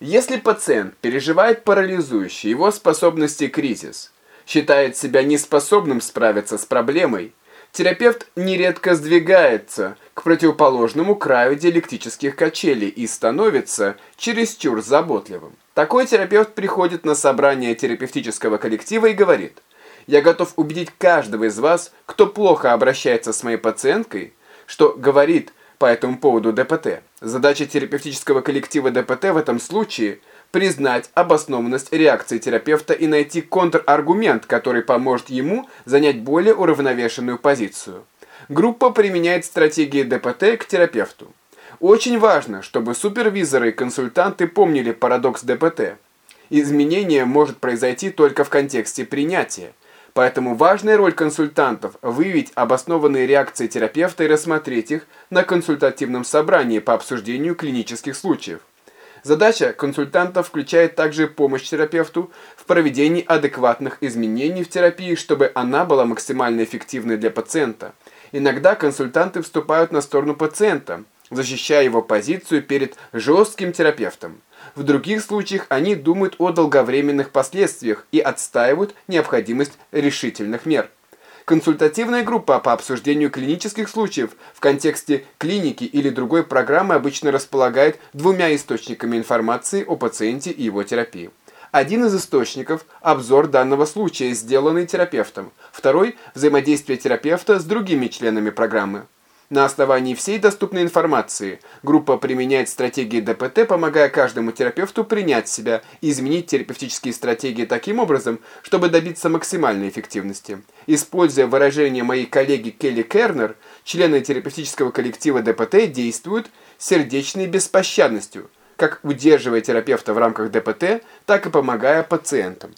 Если пациент переживает парализующий его способности кризис, считает себя неспособным справиться с проблемой, терапевт нередко сдвигается к противоположному краю диалектических качелей и становится чересчур заботливым. Такой терапевт приходит на собрание терапевтического коллектива и говорит «Я готов убедить каждого из вас, кто плохо обращается с моей пациенткой, что говорит по этому поводу ДПТ. Задача терапевтического коллектива ДПТ в этом случае – признать обоснованность реакции терапевта и найти контраргумент, который поможет ему занять более уравновешенную позицию. Группа применяет стратегии ДПТ к терапевту. Очень важно, чтобы супервизоры и консультанты помнили парадокс ДПТ. Изменение может произойти только в контексте принятия. Поэтому важная роль консультантов – выявить обоснованные реакции терапевта и рассмотреть их на консультативном собрании по обсуждению клинических случаев. Задача консультантов включает также помощь терапевту в проведении адекватных изменений в терапии, чтобы она была максимально эффективной для пациента. Иногда консультанты вступают на сторону пациента, защищая его позицию перед жестким терапевтом. В других случаях они думают о долговременных последствиях и отстаивают необходимость решительных мер. Консультативная группа по обсуждению клинических случаев в контексте клиники или другой программы обычно располагает двумя источниками информации о пациенте и его терапии. Один из источников – обзор данного случая, сделанный терапевтом. Второй – взаимодействие терапевта с другими членами программы. На основании всей доступной информации группа применяет стратегии ДПТ, помогая каждому терапевту принять себя и изменить терапевтические стратегии таким образом, чтобы добиться максимальной эффективности. Используя выражение моей коллеги Келли Кернер, члены терапевтического коллектива ДПТ действуют сердечной беспощадностью, как удерживая терапевта в рамках ДПТ, так и помогая пациентам.